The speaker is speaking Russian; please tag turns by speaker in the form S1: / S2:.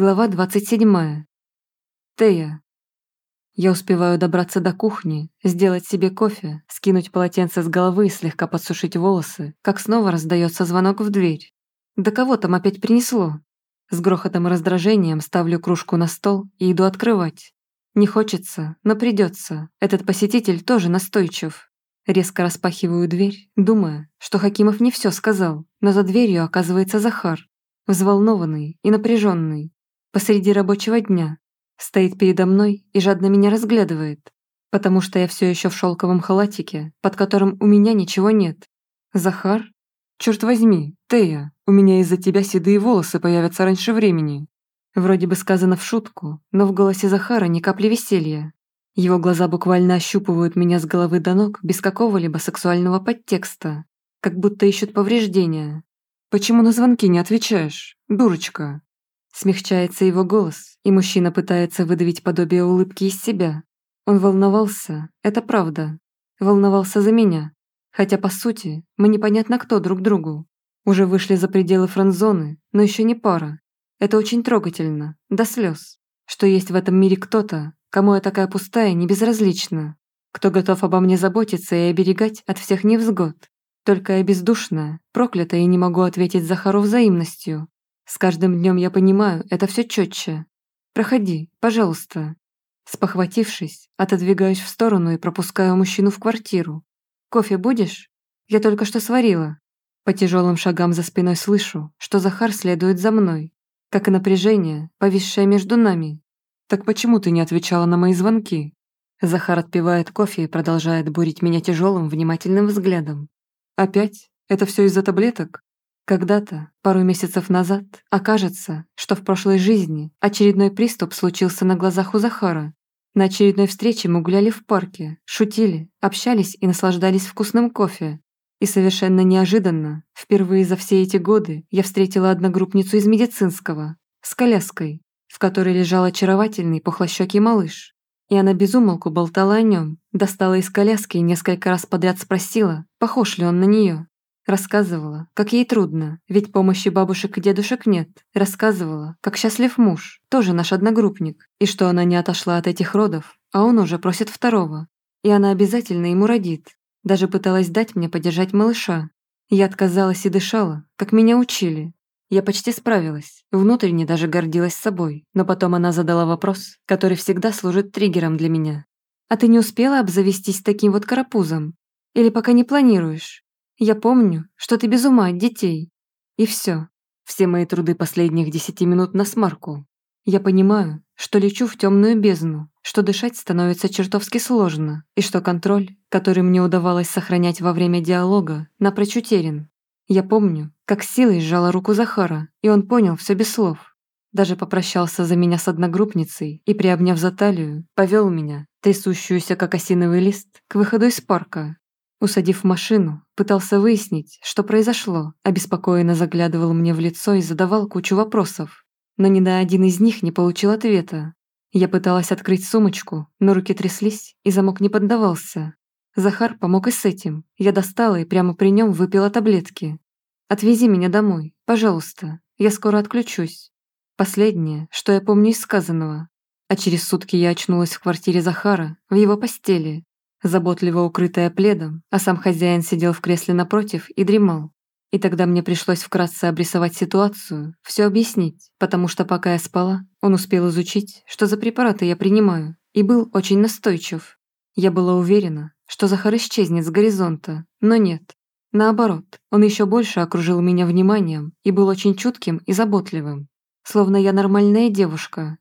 S1: Глава 27. Тея. Я успеваю добраться до кухни, сделать себе кофе, скинуть полотенце с головы и слегка подсушить волосы, как снова раздается звонок в дверь. Да кого там опять принесло? С грохотом и раздражением ставлю кружку на стол и иду открывать. Не хочется, но придется. Этот посетитель тоже настойчив. Резко распахиваю дверь, думая, что Хакимов не все сказал, но за дверью оказывается Захар. Взволнованный и напряженный, посреди рабочего дня. Стоит передо мной и жадно меня разглядывает, потому что я все еще в шелковом халатике, под которым у меня ничего нет. Захар? Черт возьми, Тея, у меня из-за тебя седые волосы появятся раньше времени. Вроде бы сказано в шутку, но в голосе Захара ни капли веселья. Его глаза буквально ощупывают меня с головы до ног без какого-либо сексуального подтекста, как будто ищут повреждения. «Почему на звонки не отвечаешь, дурочка?» Смягчается его голос, и мужчина пытается выдавить подобие улыбки из себя. Он волновался, это правда. Волновался за меня. Хотя, по сути, мы непонятно кто друг другу. Уже вышли за пределы франзоны, но еще не пара. Это очень трогательно, до слез. Что есть в этом мире кто-то, кому я такая пустая не безразлична. Кто готов обо мне заботиться и оберегать от всех невзгод. Только я бездушная, проклятая и не могу ответить Захару взаимностью. С каждым днем я понимаю, это все четче. Проходи, пожалуйста. Спохватившись, отодвигаюсь в сторону и пропускаю мужчину в квартиру. Кофе будешь? Я только что сварила. По тяжелым шагам за спиной слышу, что Захар следует за мной, как и напряжение, повисшее между нами. Так почему ты не отвечала на мои звонки? Захар отпивает кофе и продолжает бурить меня тяжелым, внимательным взглядом. Опять? Это все из-за таблеток? Когда-то, пару месяцев назад, окажется, что в прошлой жизни очередной приступ случился на глазах у Захара. На очередной встрече мы гуляли в парке, шутили, общались и наслаждались вкусным кофе. И совершенно неожиданно, впервые за все эти годы, я встретила одногруппницу из медицинского, с коляской, в которой лежал очаровательный пухлощёкий малыш. И она безумолку болтала о нем, достала из коляски и несколько раз подряд спросила, похож ли он на нее. Рассказывала, как ей трудно, ведь помощи бабушек и дедушек нет. Рассказывала, как счастлив муж, тоже наш одногруппник, и что она не отошла от этих родов, а он уже просит второго. И она обязательно ему родит. Даже пыталась дать мне подержать малыша. Я отказалась и дышала, как меня учили. Я почти справилась, внутренне даже гордилась собой, но потом она задала вопрос, который всегда служит триггером для меня. «А ты не успела обзавестись таким вот карапузом? Или пока не планируешь?» Я помню, что ты без ума от детей. И все. Все мои труды последних десяти минут на смарку. Я понимаю, что лечу в темную бездну, что дышать становится чертовски сложно, и что контроль, который мне удавалось сохранять во время диалога, напрочь утерян. Я помню, как силой сжала руку Захара, и он понял все без слов. Даже попрощался за меня с одногруппницей и, приобняв за талию, повел меня, трясущуюся как осиновый лист, к выходу из парка, Усадив в машину, пытался выяснить, что произошло, обеспокоенно заглядывал мне в лицо и задавал кучу вопросов. Но ни на один из них не получил ответа. Я пыталась открыть сумочку, но руки тряслись, и замок не поддавался. Захар помог и с этим. Я достала и прямо при нем выпила таблетки. «Отвези меня домой, пожалуйста, я скоро отключусь». Последнее, что я помню из сказанного. А через сутки я очнулась в квартире Захара, в его постели, заботливо укрытая пледом, а сам хозяин сидел в кресле напротив и дремал. И тогда мне пришлось вкратце обрисовать ситуацию, все объяснить, потому что пока я спала, он успел изучить, что за препараты я принимаю, и был очень настойчив. Я была уверена, что Захар исчезнет с горизонта, но нет. Наоборот, он еще больше окружил меня вниманием и был очень чутким и заботливым. Словно я нормальная девушка,